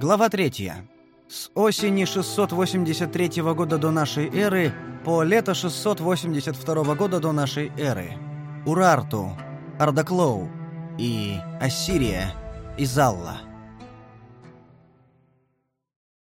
Глава 3. С осени 683 года до нашей эры по лето 682 года до нашей эры. Урарту, Ардаклоу и Ассирия, Изалла.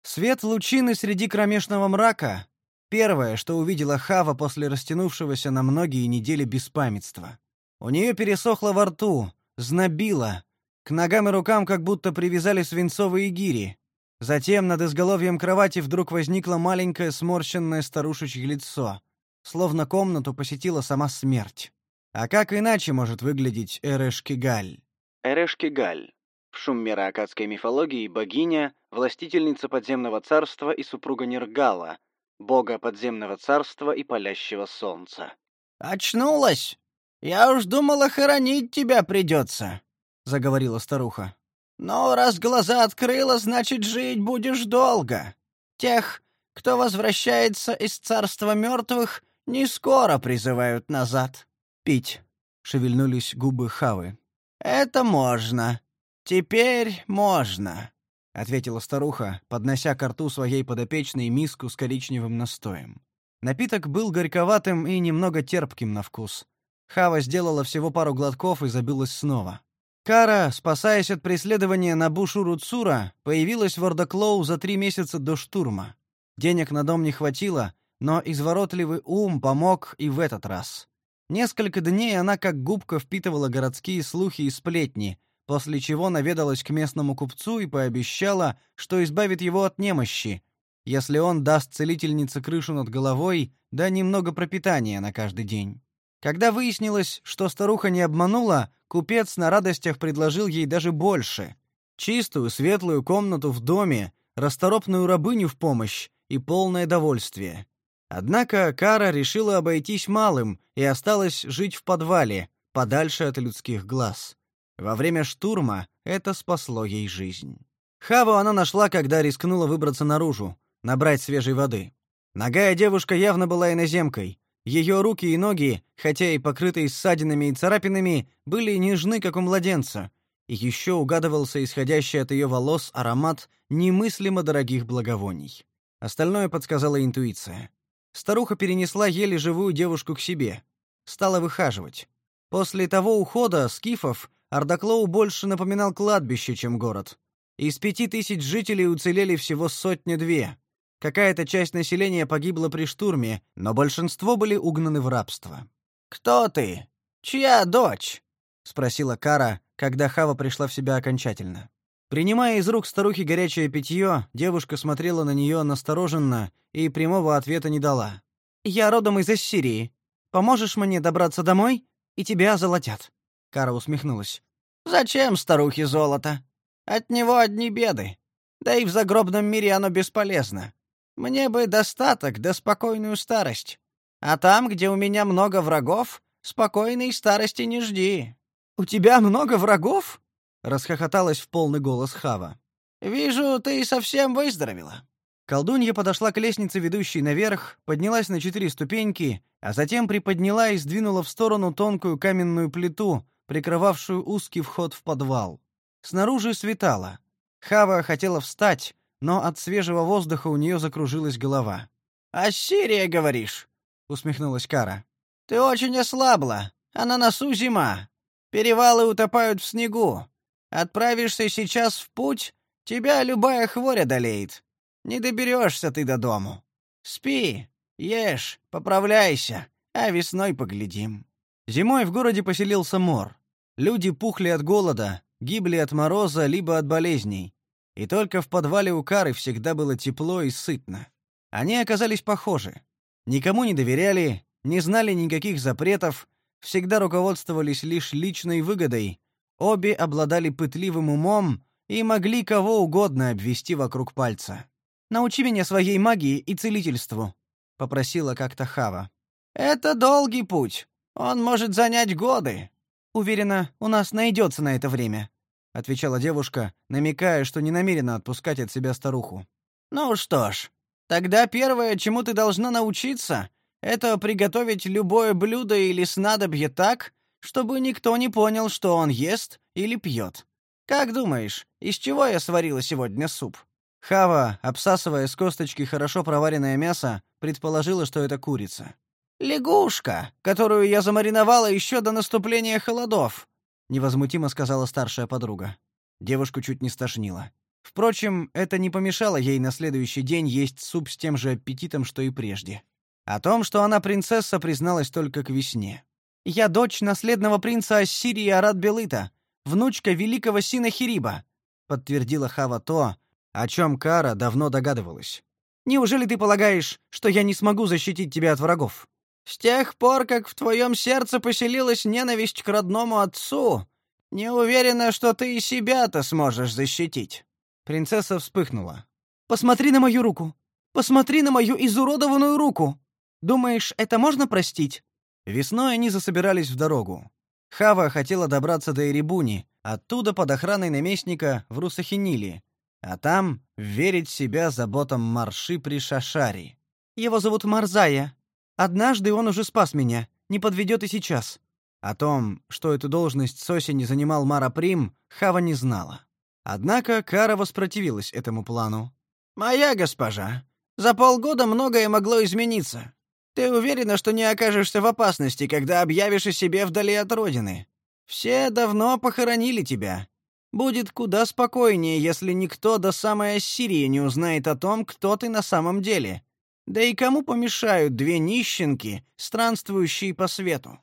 Свет лучины среди кромешного мрака — первое, что увидела Хава после растянувшегося на многие недели беспамятства. У нее пересохло во рту, знобило, к ногам и рукам как будто привязали свинцовые гири. Затем над изголовьем кровати вдруг возникло маленькое сморщенное старушечье лицо, словно комнату посетила сама смерть. А как иначе может выглядеть Эрешкигаль? Эрешкигаль. В шумеро-акадской мифологии богиня, властительница подземного царства и супруга Нергала, бога подземного царства и палящего солнца. «Очнулась! Я уж думала, хоронить тебя придется!» — заговорила старуха. «Но раз глаза открыла, значит, жить будешь долго. Тех, кто возвращается из царства мертвых, не скоро призывают назад. Пить!» — шевельнулись губы Хавы. «Это можно. Теперь можно», — ответила старуха, поднося к рту своей подопечной миску с коричневым настоем. Напиток был горьковатым и немного терпким на вкус. Хава сделала всего пару глотков и забылась снова. Кара, спасаясь от преследования Набушуру Цура, появилась в Ордаклоу за три месяца до штурма. Денег на дом не хватило, но изворотливый ум помог и в этот раз. Несколько дней она как губка впитывала городские слухи и сплетни, после чего наведалась к местному купцу и пообещала, что избавит его от немощи, если он даст целительнице крышу над головой да немного пропитания на каждый день. Когда выяснилось, что старуха не обманула, купец на радостях предложил ей даже больше. Чистую, светлую комнату в доме, расторопную рабыню в помощь и полное довольствие. Однако Кара решила обойтись малым и осталась жить в подвале, подальше от людских глаз. Во время штурма это спасло ей жизнь. Хаву она нашла, когда рискнула выбраться наружу, набрать свежей воды. Ногая девушка явно была иноземкой, ее руки и ноги, хотя и покрытые ссадинами и царапинами, были нежны, как у младенца. И еще угадывался исходящий от ее волос аромат немыслимо дорогих благовоний. Остальное подсказала интуиция. Старуха перенесла еле живую девушку к себе. Стала выхаживать. После того ухода скифов Ардаклоу больше напоминал кладбище, чем город. Из пяти тысяч жителей уцелели всего сотня-две. Какая-то часть населения погибла при штурме, но большинство были угнаны в рабство. «Кто ты? Чья дочь?» — спросила Кара, когда Хава пришла в себя окончательно. Принимая из рук старухи горячее питье, девушка смотрела на нее настороженно и прямого ответа не дала. «Я родом из Ассирии. Поможешь мне добраться домой, и тебя золотят». Кара усмехнулась. «Зачем старухе золото? От него одни беды. Да и в загробном мире оно бесполезно. Мне бы достаток да спокойную старость. А там, где у меня много врагов, спокойной старости не жди. У тебя много врагов? расхохоталась в полный голос Хава. Вижу, ты совсем выздоровела. Колдунья подошла к лестнице, ведущей наверх, поднялась на четыре ступеньки, а затем приподняла и сдвинула в сторону тонкую каменную плиту, прикрывавшую узкий вход в подвал. Снаружи светало. Хава хотела встать, но от свежего воздуха у нее закружилась голова. «Ассирия, говоришь?» — усмехнулась Кара. «Ты очень ослабла, а на носу зима. Перевалы утопают в снегу. Отправишься сейчас в путь, тебя любая хворь одолеет. Не доберешься ты до дому. Спи, ешь, поправляйся, а весной поглядим». Зимой в городе поселился мор. Люди пухли от голода, гибли от мороза либо от болезней. И только в подвале у Кары всегда было тепло и сытно. Они оказались похожи. Никому не доверяли, не знали никаких запретов, всегда руководствовались лишь личной выгодой. Обе обладали пытливым умом и могли кого угодно обвести вокруг пальца. «Научи меня своей магии и целительству», — попросила как-то Хава. «Это долгий путь. Он может занять годы». «Уверена, у нас найдется на это время», — отвечала девушка, намекая, что не намерена отпускать от себя старуху. «Ну что ж, тогда первое, чему ты должна научиться, это приготовить любое блюдо или снадобье так, чтобы никто не понял, что он ест или пьет. Как думаешь, из чего я сварила сегодня суп? Хава, обсасывая с косточки хорошо проваренное мясо, предположила, что это курица. Лягушка, которую я замариновала еще до наступления холодов, невозмутимо сказала старшая подруга. Девушку чуть не стошнило. Впрочем, это не помешало ей на следующий день есть суп с тем же аппетитом, что и прежде. О том, что она принцесса, призналась только к весне. «Я дочь наследного принца Ассирии Арат-Белыта, внучка великого Синахириба», — подтвердила Хава то, о чем Кара давно догадывалась. «Неужели ты полагаешь, что я не смогу защитить тебя от врагов?» «С тех пор, как в твоем сердце поселилась ненависть к родному отцу, не уверена, что ты и себя-то сможешь защитить». Принцесса вспыхнула. «Посмотри на мою руку! Посмотри на мою изуродованную руку! Думаешь, это можно простить?» Весной они засобирались в дорогу. Хава хотела добраться до Эребуни, оттуда под охраной наместника в Русахинили, а там верить себя заботам Марши при Шашари. «Его зовут Марзая. Однажды он уже спас меня, не подведет и сейчас». О том, что эту должность с осени занимал Мара Прим, Хава не знала. Однако Кара воспротивилась этому плану. «Моя госпожа, за полгода многое могло измениться. Ты уверена, что не окажешься в опасности, когда объявишь о себе вдали от родины? Все давно похоронили тебя. Будет куда спокойнее, если никто до самой Ассирии не узнает о том, кто ты на самом деле. Да и кому помешают две нищенки, странствующие по свету?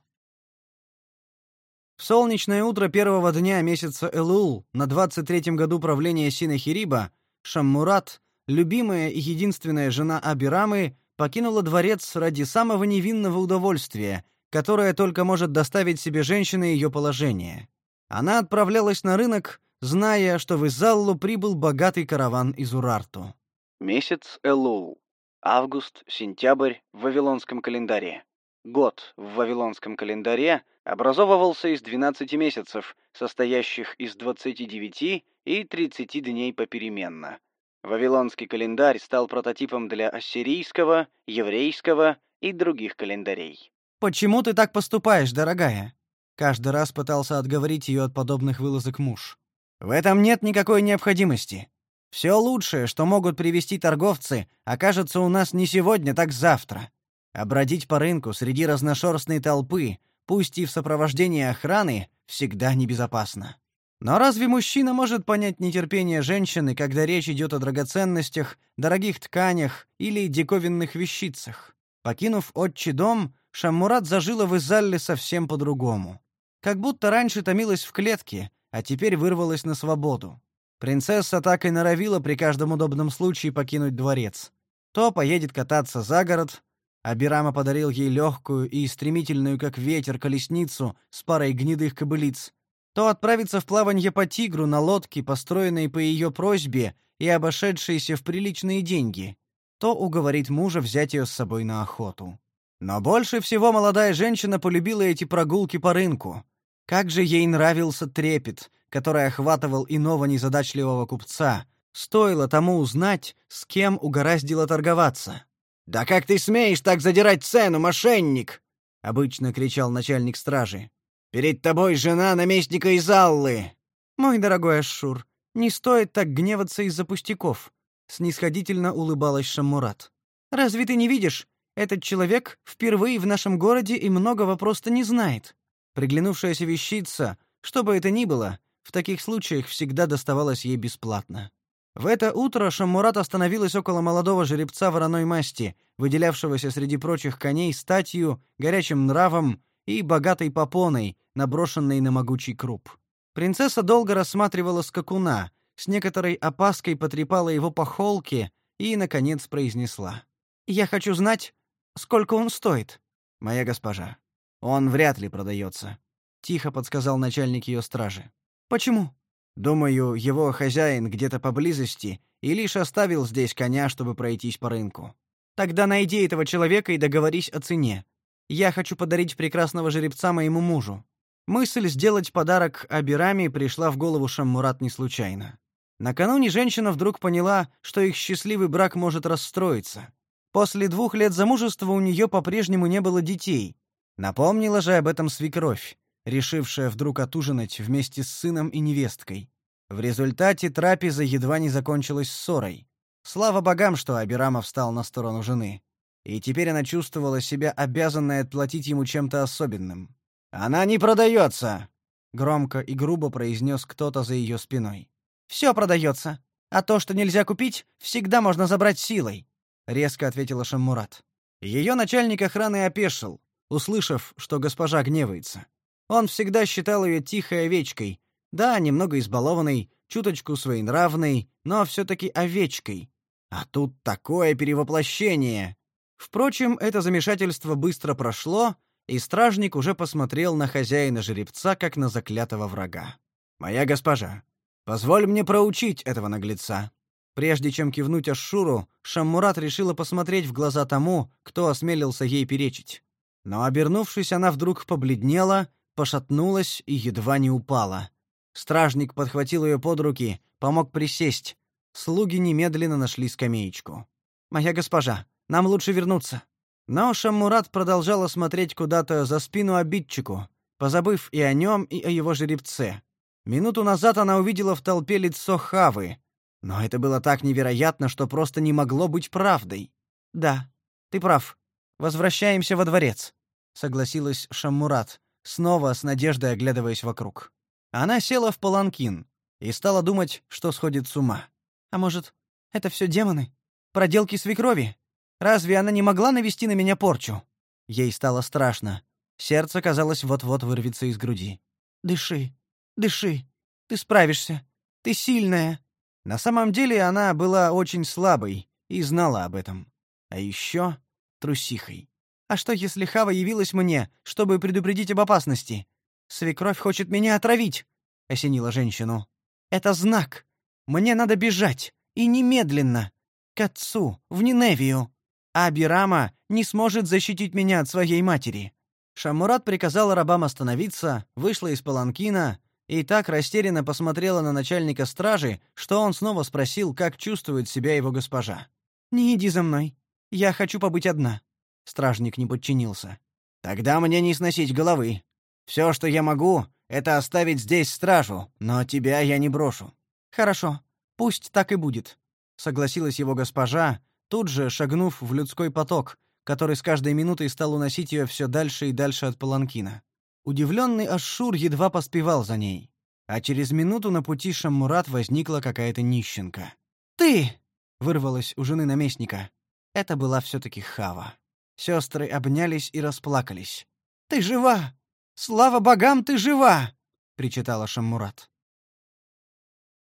В солнечное утро первого дня месяца Элул на 23-м году правления Синахириба Шаммурат, любимая и единственная жена Абирамы, покинула дворец ради самого невинного удовольствия, которое только может доставить себе женщина ее положение. Она отправлялась на рынок, зная, что в Изаллу прибыл богатый караван из Урарту. Месяц Элул. Август-сентябрь в Вавилонском календаре. Год в Вавилонском календаре образовывался из 12 месяцев, состоящих из 29 и 30 дней попеременно. Вавилонский календарь стал прототипом для ассирийского, еврейского и других календарей. «Почему ты так поступаешь, дорогая?» Каждый раз пытался отговорить ее от подобных вылазок муж. «В этом нет никакой необходимости. Все лучшее, что могут привести торговцы, окажется у нас не сегодня, так завтра. А бродить по рынку среди разношерстной толпы, пусть и в сопровождении охраны, всегда небезопасно. Но разве мужчина может понять нетерпение женщины, когда речь идет о драгоценностях, дорогих тканях или диковинных вещицах? Покинув отчий дом, Шаммурат зажила в Изалле совсем по-другому. Как будто раньше томилась в клетке, а теперь вырвалась на свободу. Принцесса так и норовила при каждом удобном случае покинуть дворец. То поедет кататься за город, а Бирама подарил ей легкую и стремительную, как ветер, колесницу с парой гнедых кобылиц, то отправиться в плавание по Тигру на лодке, построенной по ее просьбе и обошедшейся в приличные деньги, то уговорит мужа взять ее с собой на охоту. Но больше всего молодая женщина полюбила эти прогулки по рынку. Как же ей нравился трепет, который охватывал иного незадачливого купца. Стоило тому узнать, с кем угораздило торговаться. «Да как ты смеешь так задирать цену, мошенник?» — обычно кричал начальник стражи. Перед тобой жена наместника Изаллы. Мой дорогой Ашшур, не стоит так гневаться из-за пустяков, снисходительно улыбалась Шаммурат. Разве ты не видишь? Этот человек впервые в нашем городе и многого просто не знает. Приглянувшаяся вещица, что бы это ни было, в таких случаях всегда доставалась ей бесплатно. В это утро Шаммурат остановилась около молодого жеребца вороной масти, выделявшегося среди прочих коней статью, горячим нравом и богатой попоной, наброшенной на могучий круп. Принцесса долго рассматривала скакуна, с некоторой опаской потрепала его по холке и, наконец, произнесла. «Я хочу знать, сколько он стоит, моя госпожа. Он вряд ли продается», — тихо подсказал начальник ее стражи. «Почему?» «Думаю, его хозяин где-то поблизости и лишь оставил здесь коня, чтобы пройтись по рынку. Тогда найди этого человека и договорись о цене. Я хочу подарить прекрасного жеребца моему мужу. Мысль сделать подарок Абирами пришла в голову Шаммурат не случайно. Накануне женщина вдруг поняла, что их счастливый брак может расстроиться. После двух лет замужества у нее по-прежнему не было детей. Напомнила же об этом свекровь, решившая вдруг отужинать вместе с сыном и невесткой. В результате трапеза едва не закончилась ссорой. Слава богам, что Абирама встал на сторону жены. И теперь она чувствовала себя обязанной отплатить ему чем-то особенным. «Она не продается!» — громко и грубо произнес кто-то за ее спиной. «Все продается, а то, что нельзя купить, всегда можно забрать силой», — резко ответила Шаммурат. Ее начальник охраны опешил, услышав, что госпожа гневается. Он всегда считал ее тихой овечкой, да, немного избалованной, чуточку своенравной, но все-таки овечкой. А тут такое перевоплощение. Впрочем, это замешательство быстро прошло, и стражник уже посмотрел на хозяина жеребца, как на заклятого врага. «Моя госпожа, позволь мне проучить этого наглеца». Прежде чем кивнуть Ашшуру, Шаммурат решила посмотреть в глаза тому, кто осмелился ей перечить. Но, обернувшись, она вдруг побледнела, пошатнулась и едва не упала. Стражник подхватил ее под руки, помог присесть. Слуги немедленно нашли скамеечку. «Моя госпожа, нам лучше вернуться». Но Шаммурат продолжала смотреть куда-то за спину обидчику, позабыв и о нем, и о его жеребце. Минуту назад она увидела в толпе лицо Хавы, но это было так невероятно, что просто не могло быть правдой. «Да, ты прав. Возвращаемся во дворец», — согласилась Шаммурат, снова с надеждой оглядываясь вокруг. Она села в паланкин и стала думать, что сходит с ума. «А может, это все демоны? Проделки свекрови? Разве она не могла навести на меня порчу?» Ей стало страшно. Сердце, казалось, вот-вот вырвется из груди. «Дыши, дыши. Ты справишься. Ты сильная», на самом деле она была очень слабой и знала об этом. А еще трусихой. А что, если Хава явилась мне, чтобы предупредить об опасности? Свекровь хочет меня отравить, осенила женщину. Это знак. Мне надо бежать и немедленно к отцу в Ниневию. А Бирама не сможет защитить меня от своей матери. Шамурат приказал рабам остановиться, вышла из паланкина и так растерянно посмотрела на начальника стражи, что он снова спросил, как чувствует себя его госпожа. «Не иди за мной. Я хочу побыть одна». Стражник не подчинился. «Тогда мне не сносить головы. Все, что я могу, это оставить здесь стражу, но тебя я не брошу». «Хорошо, пусть так и будет», — согласилась его госпожа, тут же шагнув в людской поток, который с каждой минутой стал уносить ее все дальше и дальше от паланкина. Удивленный Ашшур едва поспевал за ней, а через минуту на пути Шаммурат возникла какая-то нищенка. «Ты!» — вырвалась у жены наместника. Это была все-таки Хава. Сестры обнялись и расплакались. «Ты жива! Слава богам, ты жива!» — причитала Шаммурат.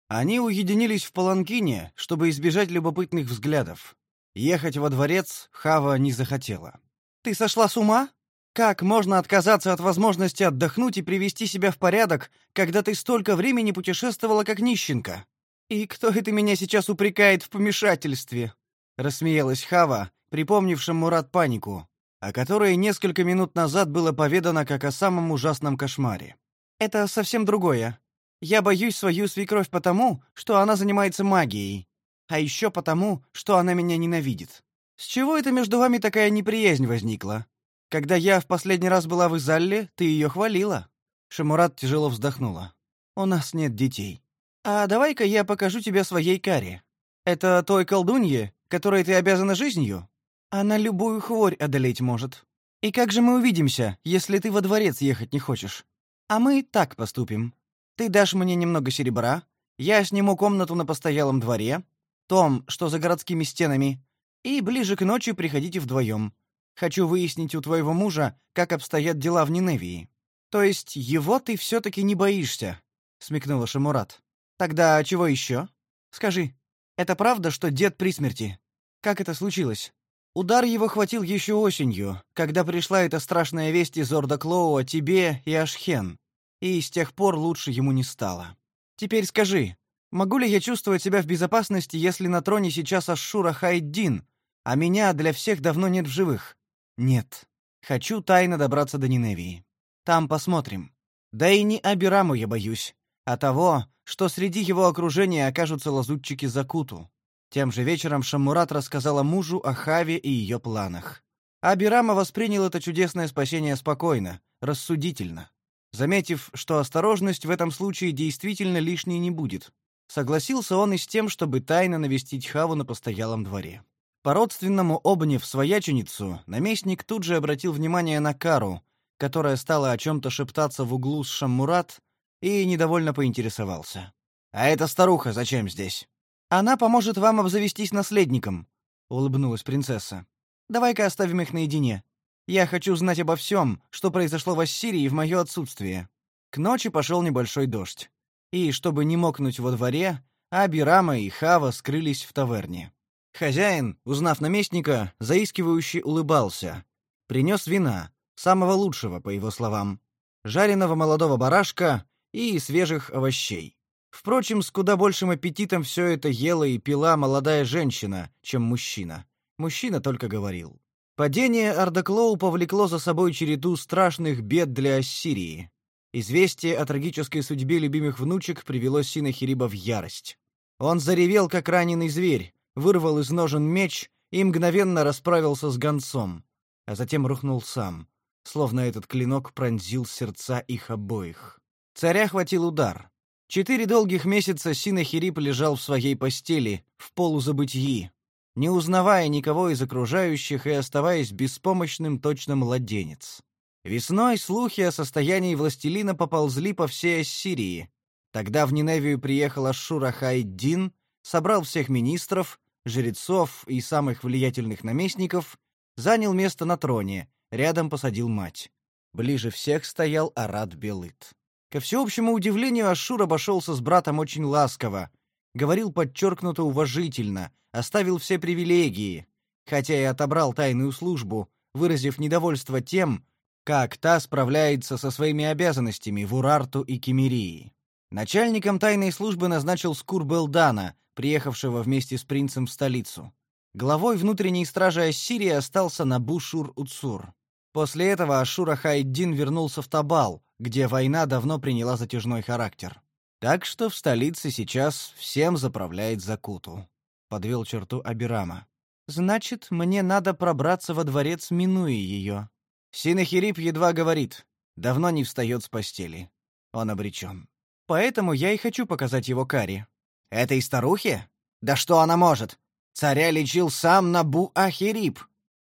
Они уединились в Паланкине, чтобы избежать любопытных взглядов. Ехать во дворец Хава не захотела. «Ты сошла с ума?» Как можно отказаться от возможности отдохнуть и привести себя в порядок, когда ты столько времени путешествовала как нищенка? И кто это меня сейчас упрекает в помешательстве? рассмеялась Хава, припомнившим Мурат панику, о которой несколько минут назад было поведано как о самом ужасном кошмаре. Это совсем другое. Я боюсь свою свекровь потому, что она занимается магией, а еще потому, что она меня ненавидит. С чего это между вами такая неприязнь возникла? Когда я в последний раз была в Изалле, ты ее хвалила. Шамурат тяжело вздохнула. У нас нет детей. А давай-ка я покажу тебе своей каре. Это той колдунье, которой ты обязана жизнью. Она любую хворь одолеть может. И как же мы увидимся, если ты во дворец ехать не хочешь? А мы так поступим. Ты дашь мне немного серебра, я сниму комнату на постоялом дворе, том, что за городскими стенами, и ближе к ночи приходите вдвоем. Хочу выяснить у твоего мужа, как обстоят дела в Ниневии. То есть его ты все таки не боишься, смекнула Шамурат. Тогда чего еще? Скажи, это правда, что дед при смерти? Как это случилось? Удар его хватил еще осенью, когда пришла эта страшная весть из Орда Клоу о тебе и Ашхен, и с тех пор лучше ему не стало. Теперь скажи, могу ли я чувствовать себя в безопасности, если на троне сейчас Ашшура Хайддин, а меня для всех давно нет в живых? Нет. Хочу тайно добраться до Ниневии. Там посмотрим. Да и не Абираму я боюсь, а того, что среди его окружения окажутся лазутчики Закуту. Тем же вечером Шаммурат рассказала мужу о Хаве и ее планах. Абирама воспринял это чудесное спасение спокойно, рассудительно. заметив, что осторожность в этом случае действительно лишней не будет. Согласился он и с тем, чтобы тайно навестить Хаву на постоялом дворе. По-родственному обняв свояченицу, наместник тут же обратил внимание на Кару, которая стала о чем-то шептаться в углу с Шаммурат, и недовольно поинтересовался. «А эта старуха зачем здесь?» «Она поможет вам обзавестись наследником», — улыбнулась принцесса. «Давай-ка оставим их наедине. Я хочу знать обо всем, что произошло в Ассирии в мое отсутствие». К ночи пошел небольшой дождь. И, чтобы не мокнуть во дворе, Абирама и Хава скрылись в таверне. Хозяин, узнав наместника, заискивающе улыбался. Принес вина, самого лучшего, по его словам, жареного молодого барашка и свежих овощей. Впрочем, с куда большим аппетитом все это ела и пила молодая женщина, чем мужчина. Мужчина только говорил. Падение Ардаклоу повлекло за собой череду страшных бед для Ассирии. Известие о трагической судьбе любимых внучек привело Синахириба в ярость. Он заревел, как раненый зверь, вырвал из ножен меч и мгновенно расправился с гонцом, а затем рухнул сам, словно этот клинок пронзил сердца их обоих. Царя хватил удар. Четыре долгих месяца Синахирип лежал в своей постели, в полузабытии, не узнавая никого из окружающих и оставаясь беспомощным точно младенец. Весной слухи о состоянии властелина поползли по всей Ассирии. Тогда в Ниневию приехал Ашура Хайддин, собрал всех министров, жрецов и самых влиятельных наместников, занял место на троне, рядом посадил мать. Ближе всех стоял Арат Белыт. Ко всеобщему удивлению, Ашур обошелся с братом очень ласково, говорил подчеркнуто уважительно, оставил все привилегии, хотя и отобрал тайную службу, выразив недовольство тем, как та справляется со своими обязанностями в Урарту и Кемерии. Начальником тайной службы назначил Скур Белдана, приехавшего вместе с принцем в столицу. Главой внутренней стражи Ассирии остался Набушур-Уцур. После этого Ашура Хайддин вернулся в Табал, где война давно приняла затяжной характер. Так что в столице сейчас всем заправляет Закуту. Подвел черту Абирама. Значит, мне надо пробраться во дворец, минуя ее. Синахирип едва говорит, давно не встает с постели. Он обречен. Поэтому я и хочу показать его Кари. Этой старухе? Да что она может? Царя лечил сам Набу-Ахирип.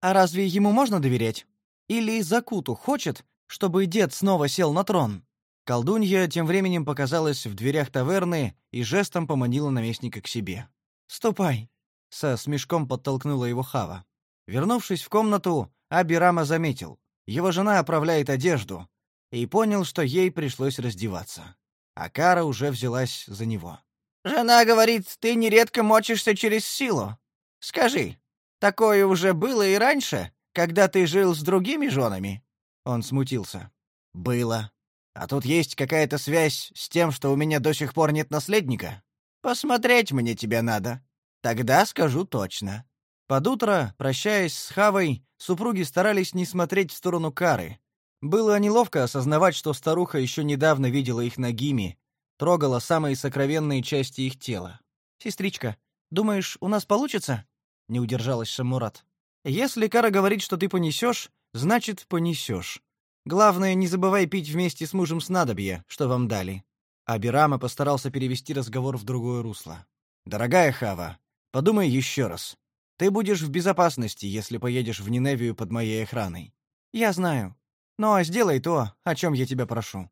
А разве ему можно доверять? Или Закуту хочет, чтобы дед снова сел на трон? Колдунья тем временем показалась в дверях таверны и жестом поманила наместника к себе. «Ступай!» — со смешком подтолкнула его Хава. Вернувшись в комнату, Абирама заметил. Его жена оправляет одежду, и понял, что ей пришлось раздеваться. А Кара уже взялась за него. Жена говорит, ты нередко мочишься через силу. Скажи, такое уже было и раньше, когда ты жил с другими женами?» Он смутился. «Было. А тут есть какая-то связь с тем, что у меня до сих пор нет наследника? Посмотреть мне тебя надо. Тогда скажу точно». Под утро, прощаясь с Хавой, супруги старались не смотреть в сторону Кары. Было неловко осознавать, что старуха еще недавно видела их нагими, трогала самые сокровенные части их тела. «Сестричка, думаешь, у нас получится?» — не удержалась Шамурат. «Если Кара говорит, что ты понесешь, значит, понесешь. Главное, не забывай пить вместе с мужем снадобье, что вам дали». Абирама постарался перевести разговор в другое русло. «Дорогая Хава, подумай еще раз. Ты будешь в безопасности, если поедешь в Ниневию под моей охраной. Я знаю. Но сделай то, о чем я тебя прошу.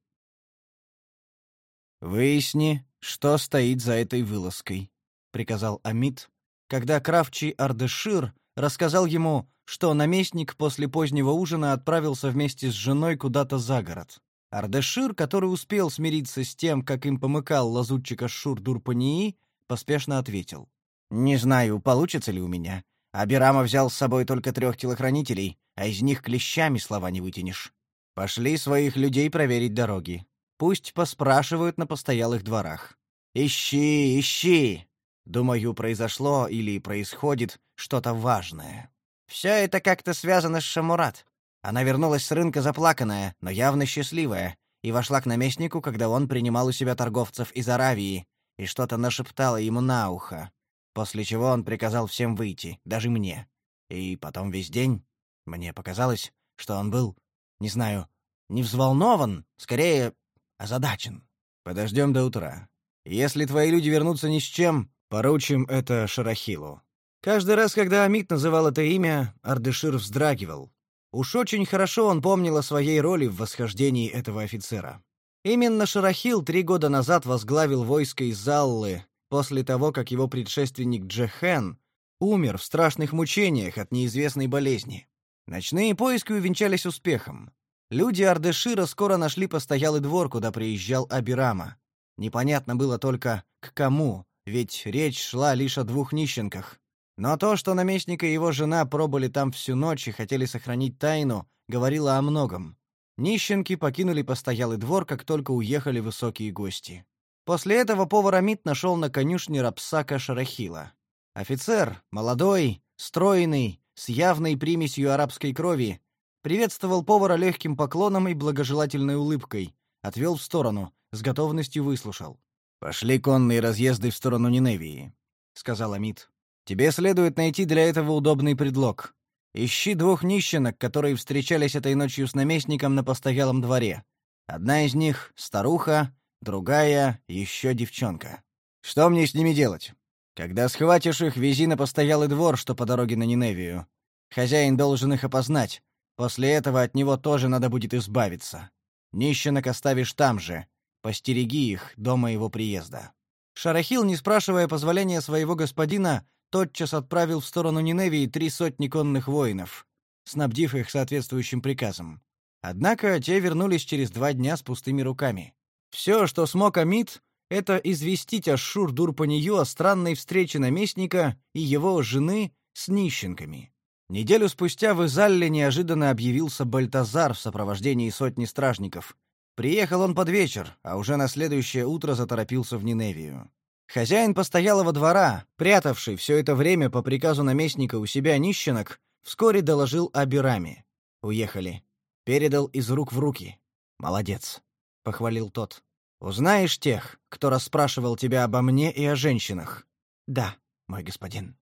«Выясни, что стоит за этой вылазкой», — приказал Амит, когда Кравчий Ардешир рассказал ему, что наместник после позднего ужина отправился вместе с женой куда-то за город. Ардешир, который успел смириться с тем, как им помыкал лазутчика Шур-Дурпании, поспешно ответил. «Не знаю, получится ли у меня. Абирама взял с собой только трех телохранителей, а из них клещами слова не вытянешь. Пошли своих людей проверить дороги. Пусть поспрашивают на постоялых дворах. Ищи, ищи. Думаю, произошло или происходит что-то важное. Все это как-то связано с Шамурат. Она вернулась с рынка заплаканная, но явно счастливая, и вошла к наместнику, когда он принимал у себя торговцев из Аравии, и что-то нашептала ему на ухо. После чего он приказал всем выйти, даже мне. И потом весь день мне показалось, что он был, не знаю, Не взволнован, скорее озадачен. Подождем до утра. Если твои люди вернутся ни с чем, поручим это Шарахилу. Каждый раз, когда Амит называл это имя, Ардешир вздрагивал. Уж очень хорошо он помнил о своей роли в восхождении этого офицера. Именно Шарахил три года назад возглавил войско из Заллы после того, как его предшественник Джехен умер в страшных мучениях от неизвестной болезни. Ночные поиски увенчались успехом. Люди Ардешира скоро нашли постоялый двор, куда приезжал Абирама. Непонятно было только, к кому, ведь речь шла лишь о двух нищенках. Но то, что наместник и его жена пробыли там всю ночь и хотели сохранить тайну, говорило о многом. Нищенки покинули постоялый двор, как только уехали высокие гости. После этого повар Амит нашел на конюшне Рапсака Шарахила. Офицер, молодой, стройный, с явной примесью арабской крови, приветствовал повара легким поклоном и благожелательной улыбкой, отвел в сторону, с готовностью выслушал. «Пошли конные разъезды в сторону Ниневии», — сказал Амид. «Тебе следует найти для этого удобный предлог. Ищи двух нищенок, которые встречались этой ночью с наместником на постоялом дворе. Одна из них — старуха, другая — еще девчонка. Что мне с ними делать?» Когда схватишь их, вези на постоялый двор, что по дороге на Ниневию. Хозяин должен их опознать. После этого от него тоже надо будет избавиться. Нищенок оставишь там же. Постереги их до моего приезда». Шарахил, не спрашивая позволения своего господина, тотчас отправил в сторону Ниневии три сотни конных воинов, снабдив их соответствующим приказом. Однако те вернулись через два дня с пустыми руками. Все, что смог Амид, это известить Ашшур-Дурпанию о странной встрече наместника и его жены с нищенками. Неделю спустя в Изалле неожиданно объявился Бальтазар в сопровождении сотни стражников. Приехал он под вечер, а уже на следующее утро заторопился в Ниневию. Хозяин постоялого двора, прятавший все это время по приказу наместника у себя нищенок, вскоре доложил о Бираме. Уехали. Передал из рук в руки. «Молодец», — похвалил тот. Узнаешь тех, кто расспрашивал тебя обо мне и о женщинах? Да, мой господин.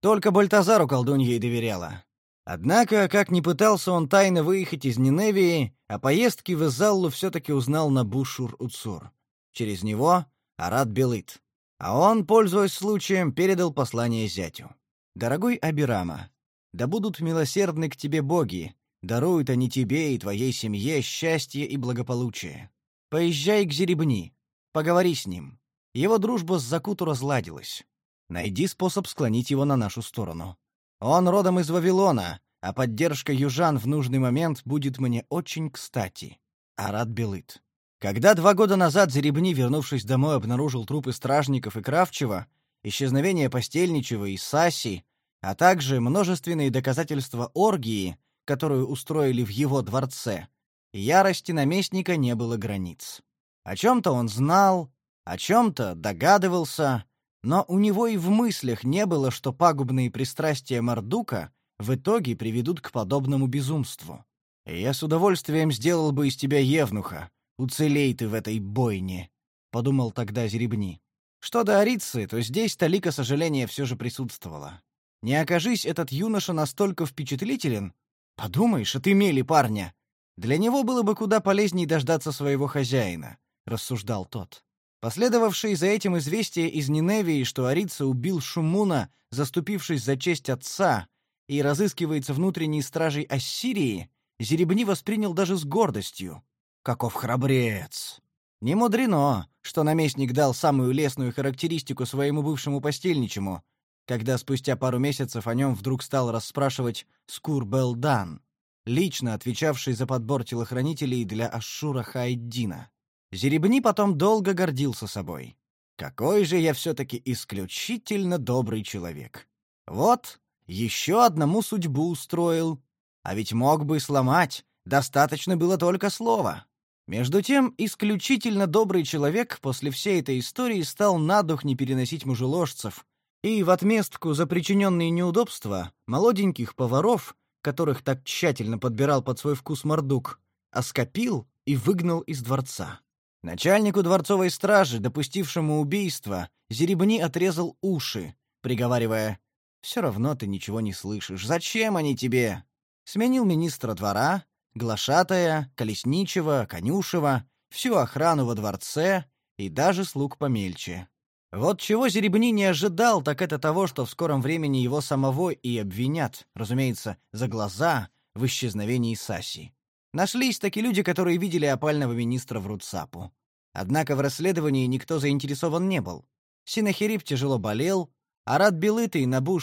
Только Бальтазару колдунья и доверяла. Однако, как ни пытался он тайно выехать из Ниневии, о поездке в Изаллу все-таки узнал на Бушур-Уцур. Через него — Арат Белыт. А он, пользуясь случаем, передал послание зятю. «Дорогой Абирама, да будут милосердны к тебе боги, даруют они тебе и твоей семье счастье и благополучие. Поезжай к Зеребни, поговори с ним. Его дружба с Закуту разладилась. Найди способ склонить его на нашу сторону. Он родом из Вавилона, а поддержка южан в нужный момент будет мне очень кстати. Арат Белыт. Когда два года назад Зеребни, вернувшись домой, обнаружил трупы стражников и Кравчева, исчезновение Постельничева и Саси, а также множественные доказательства оргии, которую устроили в его дворце, Ярости наместника не было границ. О чем-то он знал, о чем-то догадывался, но у него и в мыслях не было, что пагубные пристрастия Мардука в итоге приведут к подобному безумству. Я с удовольствием сделал бы из тебя евнуха, уцелей ты в этой бойне, — подумал тогда Зеребни. Что до Арицы, то здесь талика сожаления все же присутствовала. Не окажись этот юноша настолько впечатлителен, подумаешь, отымели парня, для него было бы куда полезнее дождаться своего хозяина, рассуждал тот. Последовавшие за этим известие из Ниневии, что Арица убил Шумуна, заступившись за честь отца, и разыскивается внутренней стражей Ассирии, Зеребни воспринял даже с гордостью. Каков храбрец! Не мудрено, что наместник дал самую лестную характеристику своему бывшему постельничему, когда спустя пару месяцев о нем вдруг стал расспрашивать Скур Белдан лично отвечавший за подбор телохранителей для Ашшура Хайддина. Зеребни потом долго гордился собой. Какой же я все-таки исключительно добрый человек. Вот, еще одному судьбу устроил. А ведь мог бы сломать, достаточно было только слова. Между тем, исключительно добрый человек после всей этой истории стал на дух не переносить мужеложцев, и в отместку за причиненные неудобства молоденьких поваров которых так тщательно подбирал под свой вкус Мордук, оскопил и выгнал из дворца. Начальнику дворцовой стражи, допустившему убийство, Зеребни отрезал уши, приговаривая «Все равно ты ничего не слышишь. Зачем они тебе?» Сменил министра двора, глашатая, колесничего, конюшева, всю охрану во дворце и даже слуг помельче. Вот чего Зеребни не ожидал, так это того, что в скором времени его самого и обвинят, разумеется, за глаза в исчезновении Саси. Нашлись такие люди, которые видели опального министра в Руцапу. Однако в расследовании никто заинтересован не был. Синахирип тяжело болел, а Белыты и Набу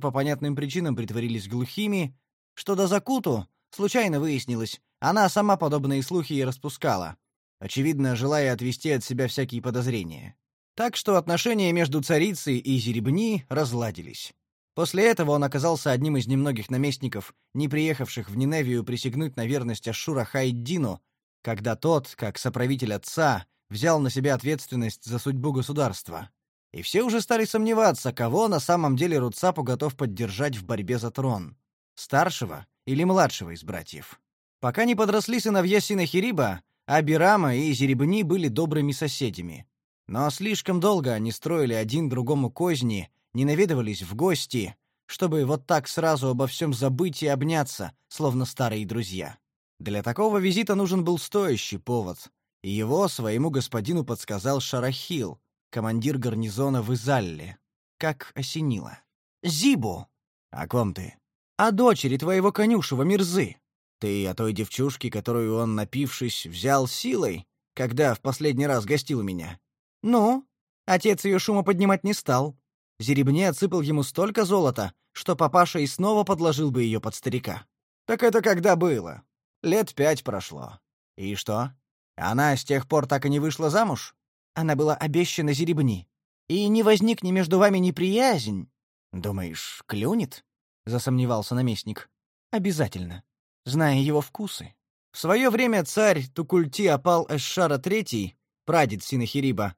по понятным причинам притворились глухими, что до Закуту, случайно выяснилось, она сама подобные слухи и распускала, очевидно, желая отвести от себя всякие подозрения. Так что отношения между царицей и Зеребни разладились. После этого он оказался одним из немногих наместников, не приехавших в Ниневию присягнуть на верность Ашура Хайддину, когда тот, как соправитель отца, взял на себя ответственность за судьбу государства. И все уже стали сомневаться, кого на самом деле Руцапу готов поддержать в борьбе за трон — старшего или младшего из братьев. Пока не подросли сыновья Синахириба, Абирама и Зеребни были добрыми соседями. Но слишком долго они строили один другому козни — не наведывались в гости, чтобы вот так сразу обо всем забыть и обняться, словно старые друзья. Для такого визита нужен был стоящий повод, и его своему господину подсказал Шарахил, командир гарнизона в Изалле. Как осенило. «Зибу!» «О ком ты?» «О дочери твоего конюшева Мирзы. Ты о той девчушке, которую он, напившись, взял силой, когда в последний раз гостил меня?» «Ну?» Отец ее шума поднимать не стал. Зеребне отсыпал ему столько золота, что папаша и снова подложил бы ее под старика. Так это когда было? Лет пять прошло. И что? Она с тех пор так и не вышла замуж? Она была обещана Зеребни. И не возникне между вами неприязнь. Думаешь, клюнет? Засомневался наместник. Обязательно. Зная его вкусы. В свое время царь Тукульти опал Эшшара III, прадед Синахириба,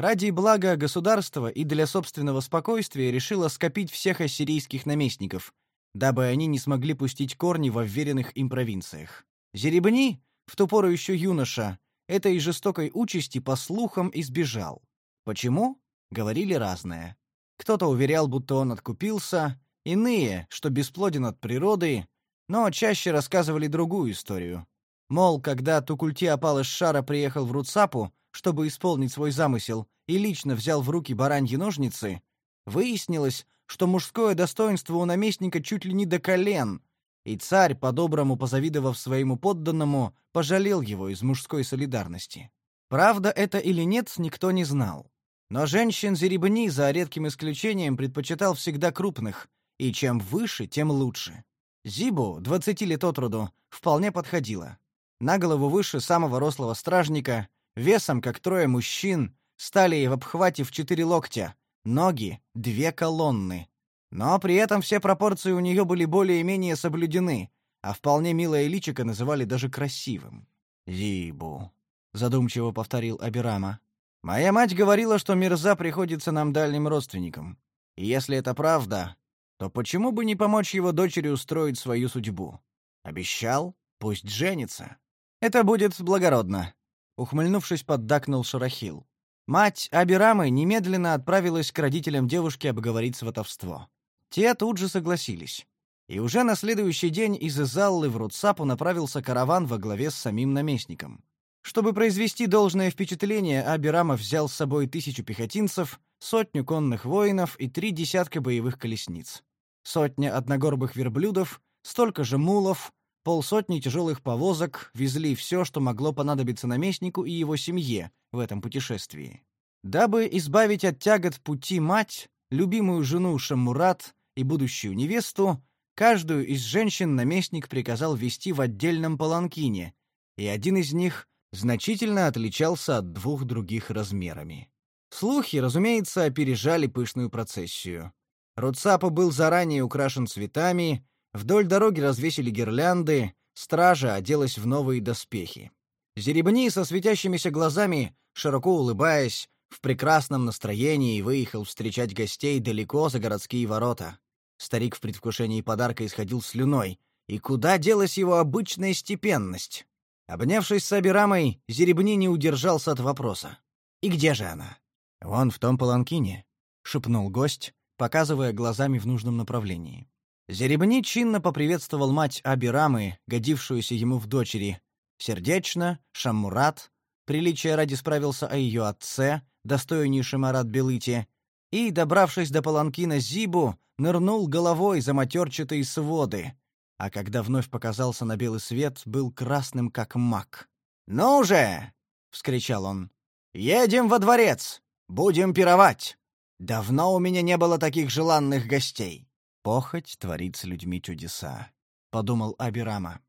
Ради блага государства и для собственного спокойствия решила скопить всех ассирийских наместников, дабы они не смогли пустить корни во вверенных им провинциях. Зеребни, в ту пору еще юноша, этой жестокой участи по слухам избежал. Почему? Говорили разное. Кто-то уверял, будто он откупился, иные, что бесплоден от природы, но чаще рассказывали другую историю. Мол, когда Тукульти опал из шара приехал в Руцапу, чтобы исполнить свой замысел, и лично взял в руки бараньи ножницы, выяснилось, что мужское достоинство у наместника чуть ли не до колен, и царь, по-доброму позавидовав своему подданному, пожалел его из мужской солидарности. Правда это или нет, никто не знал. Но женщин Зеребни, за редким исключением, предпочитал всегда крупных, и чем выше, тем лучше. Зибу, двадцати лет от роду, вполне подходила. На голову выше самого рослого стражника, весом как трое мужчин, стали в обхвате в четыре локтя, ноги — две колонны. Но при этом все пропорции у нее были более-менее соблюдены, а вполне милое личико называли даже красивым. «Зибу», — задумчиво повторил Абирама. «Моя мать говорила, что Мирза приходится нам дальним родственникам. И если это правда, то почему бы не помочь его дочери устроить свою судьбу? Обещал? Пусть женится. Это будет благородно ухмыльнувшись, поддакнул Шарахил. Мать Абирамы немедленно отправилась к родителям девушки обговорить сватовство. Те тут же согласились. И уже на следующий день из Изаллы в Руцапу направился караван во главе с самим наместником. Чтобы произвести должное впечатление, Абирама взял с собой тысячу пехотинцев, сотню конных воинов и три десятка боевых колесниц. Сотня одногорбых верблюдов, столько же мулов, Полсотни тяжелых повозок везли все, что могло понадобиться наместнику и его семье в этом путешествии. Дабы избавить от тягот пути мать, любимую жену Шаммурат и будущую невесту, каждую из женщин наместник приказал вести в отдельном паланкине, и один из них значительно отличался от двух других размерами. Слухи, разумеется, опережали пышную процессию. Руцапа был заранее украшен цветами, Вдоль дороги развесили гирлянды, стража оделась в новые доспехи. Зеребни со светящимися глазами, широко улыбаясь, в прекрасном настроении выехал встречать гостей далеко за городские ворота. Старик в предвкушении подарка исходил слюной. И куда делась его обычная степенность? Обнявшись с Абирамой, Зеребни не удержался от вопроса. «И где же она?» «Вон в том паланкине», — шепнул гость, показывая глазами в нужном направлении. Зеребни чинно поприветствовал мать Абирамы, годившуюся ему в дочери. Сердечно, Шаммурат, приличия ради справился о ее отце, достойнейший Марат Белыти, и, добравшись до паланкина Зибу, нырнул головой за матерчатые своды, а когда вновь показался на белый свет, был красным как мак. «Ну же!» — вскричал он. «Едем во дворец! Будем пировать! Давно у меня не было таких желанных гостей!» «Похоть творит с людьми чудеса», — подумал Абирама.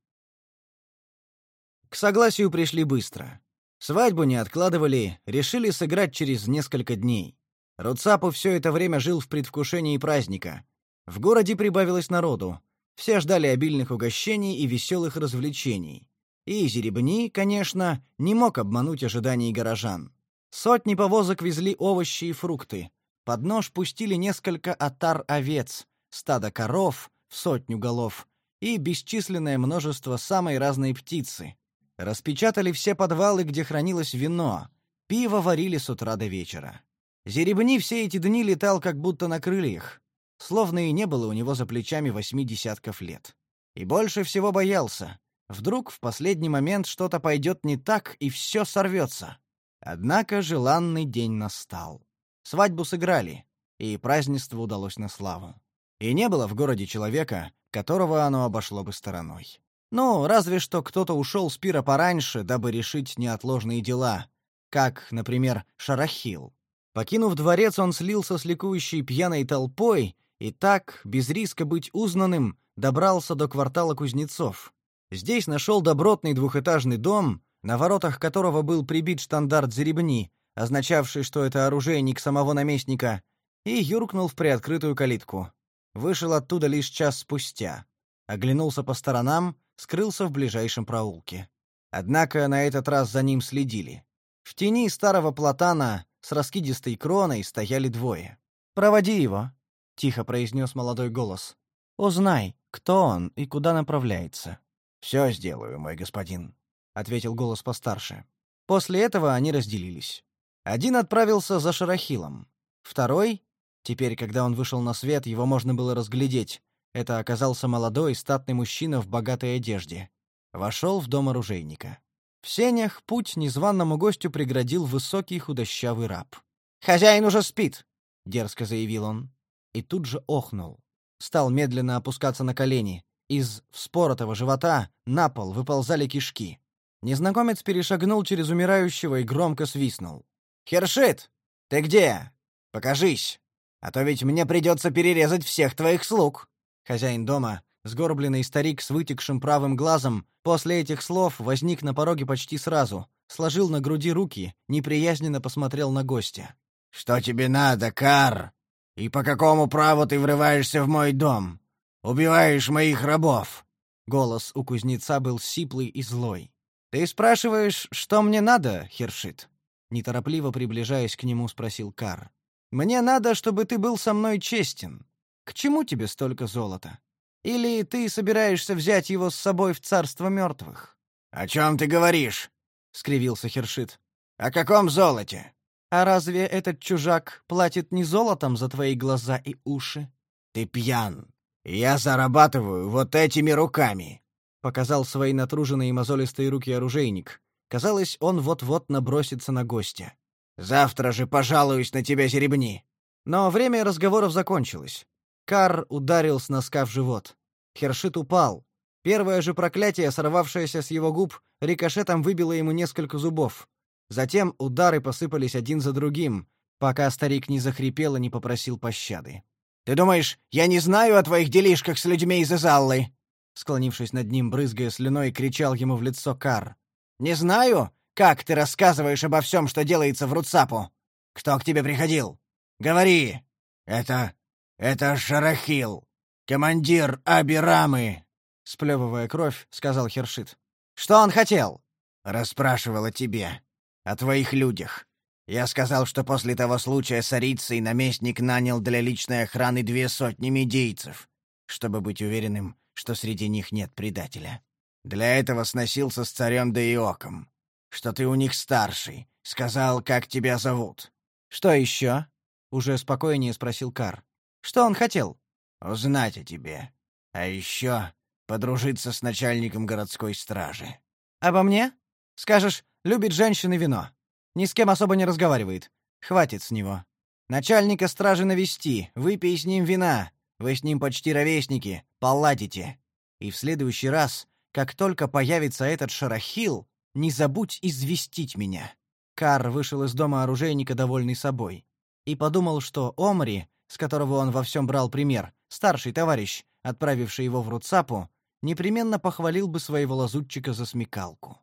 К согласию пришли быстро. Свадьбу не откладывали, решили сыграть через несколько дней. Руцапу все это время жил в предвкушении праздника. В городе прибавилось народу. Все ждали обильных угощений и веселых развлечений. И Зеребни, конечно, не мог обмануть ожиданий горожан. Сотни повозок везли овощи и фрукты. Под нож пустили несколько отар овец, стадо коров в сотню голов и бесчисленное множество самой разной птицы. Распечатали все подвалы, где хранилось вино. Пиво варили с утра до вечера. Зеребни все эти дни летал как будто на крыльях, словно и не было у него за плечами восьми десятков лет. И больше всего боялся. Вдруг в последний момент что-то пойдет не так, и все сорвется. Однако желанный день настал. Свадьбу сыграли, и празднество удалось на славу. И не было в городе человека, которого оно обошло бы стороной. Ну, разве что кто-то ушел с пира пораньше, дабы решить неотложные дела, как, например, Шарахил. Покинув дворец, он слился с ликующей пьяной толпой и так, без риска быть узнанным, добрался до квартала кузнецов. Здесь нашел добротный двухэтажный дом, на воротах которого был прибит штандарт Зеребни, означавший, что это оружейник самого наместника, и юркнул в приоткрытую калитку. Вышел оттуда лишь час спустя. Оглянулся по сторонам, скрылся в ближайшем проулке. Однако на этот раз за ним следили. В тени старого платана с раскидистой кроной стояли двое. «Проводи его», — тихо произнес молодой голос. «Узнай, кто он и куда направляется». «Все сделаю, мой господин», — ответил голос постарше. После этого они разделились. Один отправился за Шарахилом. Второй, теперь, когда он вышел на свет, его можно было разглядеть, это оказался молодой, статный мужчина в богатой одежде. Вошел в дом оружейника. В сенях путь незваному гостю преградил высокий худощавый раб. «Хозяин уже спит!» — дерзко заявил он. И тут же охнул. Стал медленно опускаться на колени. Из вспоротого живота на пол выползали кишки. Незнакомец перешагнул через умирающего и громко свистнул. «Хершит! Ты где? Покажись! А то ведь мне придется перерезать всех твоих слуг!» Хозяин дома, Сгорбленный старик с вытекшим правым глазом после этих слов возник на пороге почти сразу, сложил на груди руки, неприязненно посмотрел на гостя. «Что тебе надо, Кар? И по какому праву ты врываешься в мой дом? Убиваешь моих рабов!» Голос у кузнеца был сиплый и злой. «Ты спрашиваешь, что мне надо, Хершит?» Неторопливо приближаясь к нему, спросил Кар. «Мне надо, чтобы ты был со мной честен. К чему тебе столько золота? Или ты собираешься взять его с собой в царство мертвых?» «О чем ты говоришь?» — скривился Хершит. «О каком золоте?» «А разве этот чужак платит не золотом за твои глаза и уши?» «Ты пьян. Я зарабатываю вот этими руками», — показал свои натруженные мозолистые руки оружейник. Казалось, он вот-вот набросится на гостя. «Завтра же пожалуюсь на тебя, Серебни!» Но время разговоров закончилось. Кар ударил с носка в живот. Хершит упал. Первое же проклятие, сорвавшееся с его губ, рикошетом выбило ему несколько зубов. Затем удары посыпались один за другим, пока старик не захрипел и не попросил пощады. «Ты думаешь, я не знаю о твоих делишках с людьми из Изаллы?» Склонившись над ним, брызгая слюной, кричал ему в лицо Кар. «Не знаю, как ты рассказываешь обо всем, что делается в Руцапу. Кто к тебе приходил? Говори!» «Это «Это Шарахил, командир Абирамы!» Сплевывая кровь, сказал Хершит. «Что он хотел?» «Расспрашивал о тебе, о твоих людях. Я сказал, что после того случая с Арицей наместник нанял для личной охраны две сотни медийцев, чтобы быть уверенным, что среди них нет предателя. Для этого сносился с царем Деиоком. Что ты у них старший. Сказал, как тебя зовут. «Что еще?» — уже спокойнее спросил Кар. Что он хотел? Узнать о тебе. А еще подружиться с начальником городской стражи. Обо мне? Скажешь, любит женщин и вино. Ни с кем особо не разговаривает. Хватит с него. Начальника стражи навести, выпей с ним вина. Вы с ним почти ровесники, поладите. И в следующий раз, как только появится этот шарахил, не забудь известить меня. Кар вышел из дома оружейника довольный собой и подумал, что Омри, с которого он во всем брал пример, старший товарищ, отправивший его в Руцапу, непременно похвалил бы своего лазутчика за смекалку.